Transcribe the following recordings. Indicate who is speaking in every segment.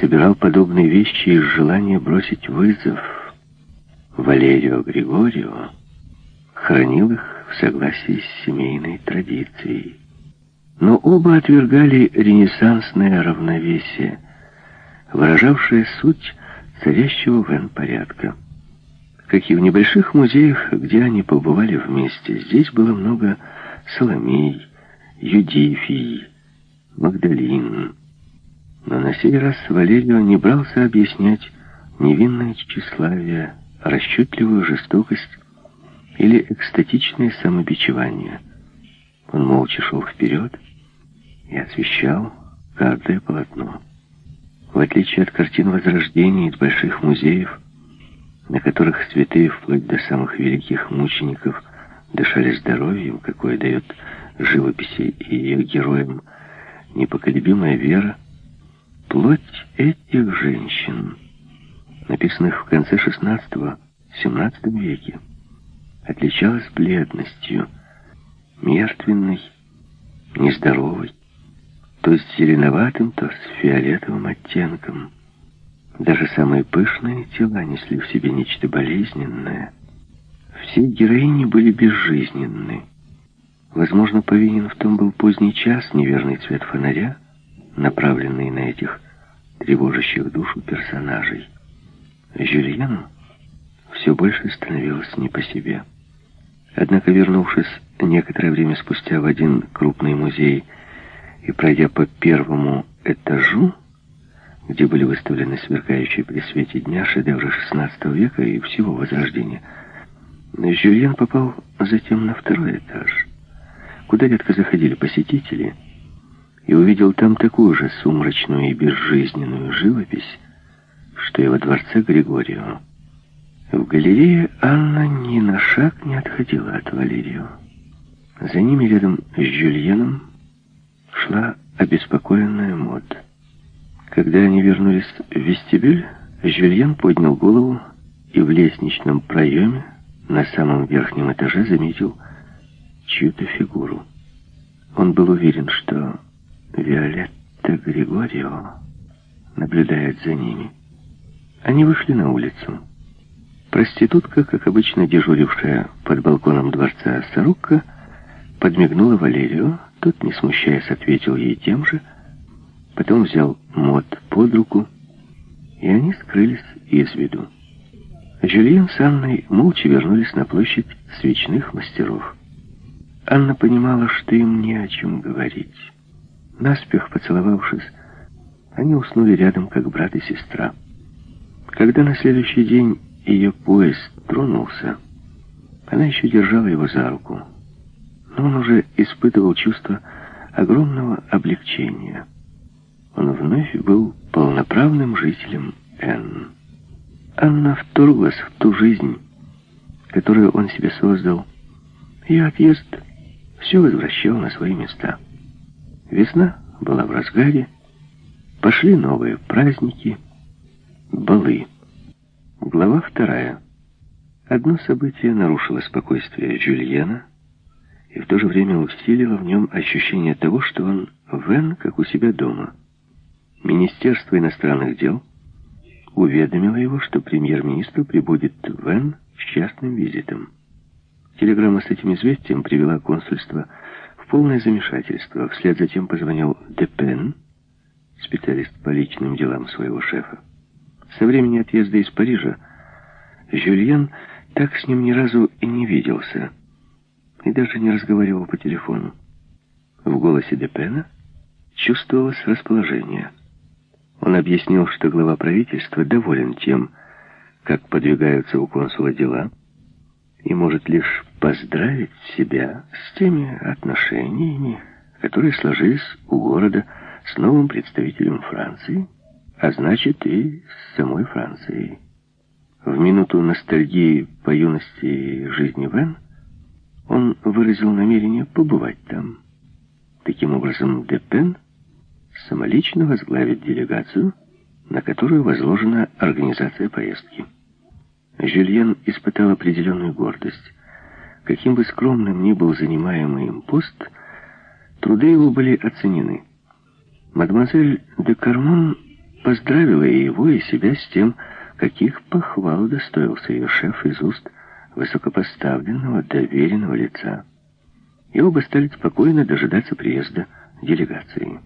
Speaker 1: собирал подобные вещи из желания бросить вызов. Валерио Григорио хранил их в согласии с семейной традицией. Но оба отвергали ренессансное равновесие, выражавшее суть царящего в порядка. Как и в небольших музеях, где они побывали вместе, здесь было много Соломей, Юдифий, Магдалин. Но на сей раз Валерио не брался объяснять невинное тщеславие, расчетливую жестокость или экстатичное самобичевание. Он молча шел вперед и освещал каждое полотно. В отличие от картин Возрождения из больших музеев, на которых святые вплоть до самых великих мучеников дышали здоровьем, какое дает живописи и ее героям непоколебимая вера, плоть этих женщин, написанных в конце XVI-XVII веке, отличалась бледностью, мертвенной, нездоровой, то с зеленоватым, то с фиолетовым оттенком. Даже самые пышные тела несли в себе нечто болезненное. Все героини были безжизненны. Возможно, повинен в том был поздний час, неверный цвет фонаря, направленный на этих тревожащих душу персонажей. Жюльену все больше становилось не по себе. Однако, вернувшись некоторое время спустя в один крупный музей и пройдя по первому этажу, где были выставлены сверкающие при свете дня шедевры XVI века и всего Возрождения, Жюльен попал затем на второй этаж, куда редко заходили посетители, и увидел там такую же сумрачную и безжизненную живопись, что и во дворце Григорио. В галерее Анна ни на шаг не отходила от Валерию. За ними рядом с Жюльеном шла обеспокоенная Мод. Когда они вернулись в вестибюль, Жюльен поднял голову и в лестничном проеме на самом верхнем этаже заметил чью-то фигуру. Он был уверен, что Виолетта Григорьева наблюдает за ними. Они вышли на улицу. Проститутка, как обычно дежурившая под балконом дворца Сорокко, подмигнула Валерию. Тот, не смущаясь, ответил ей тем же. Потом взял Мод под руку, и они скрылись из виду. Жюльен с Анной молча вернулись на площадь свечных мастеров. Анна понимала, что им не о чем говорить. Наспех поцеловавшись, они уснули рядом, как брат и сестра. Когда на следующий день ее поезд тронулся, она еще держала его за руку. Но он уже испытывал чувство огромного облегчения. Он вновь был полноправным жителем Н. Анна вторглась в ту жизнь, которую он себе создал. Ее отъезд все возвращал на свои места. Весна была в разгаре, пошли новые праздники, балы. Глава вторая. Одно событие нарушило спокойствие Жюльена и в то же время усилило в нем ощущение того, что он Вен как у себя дома. Министерство иностранных дел уведомило его, что премьер-министр прибудет Вен с частным визитом. Телеграмма с этим известием привела консульство полное замешательство. Вслед за тем позвонил Депен, специалист по личным делам своего шефа. Со времени отъезда из Парижа Жюльен так с ним ни разу и не виделся, и даже не разговаривал по телефону. В голосе Депена чувствовалось расположение. Он объяснил, что глава правительства доволен тем, как подвигаются у консула дела, и может лишь поздравить себя с теми отношениями, которые сложились у города с новым представителем Франции, а значит и с самой Францией. В минуту ностальгии по юности и жизни Вен он выразил намерение побывать там. Таким образом, Депен самолично возглавит делегацию, на которую возложена организация поездки. Жюльен испытал определенную гордость. Каким бы скромным ни был занимаемый им пост, труды его были оценены. Мадемуазель де Кармон поздравила и его, и себя с тем, каких похвал достоился ее шеф из уст высокопоставленного, доверенного лица. И оба стали спокойно дожидаться приезда делегации.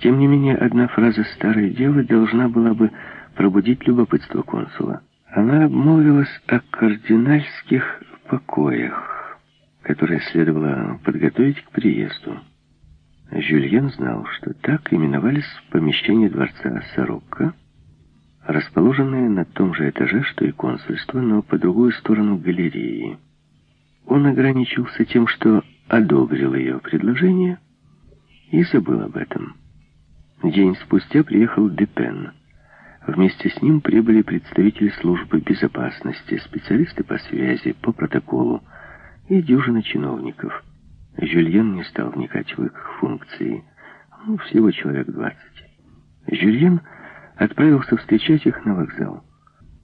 Speaker 1: Тем не менее, одна фраза старой девы должна была бы пробудить любопытство консула. Она обмолвилась о кардинальских покоях, которые следовало подготовить к приезду. Жюльен знал, что так именовались помещения дворца Сорокко, расположенные на том же этаже, что и консульство, но по другую сторону галереи. Он ограничился тем, что одобрил ее предложение и забыл об этом. День спустя приехал Депен. Вместе с ним прибыли представители службы безопасности, специалисты по связи, по протоколу и дюжина чиновников. Жюльен не стал вникать в их функции. Ну, всего человек двадцать. Жюльен отправился встречать их на вокзал.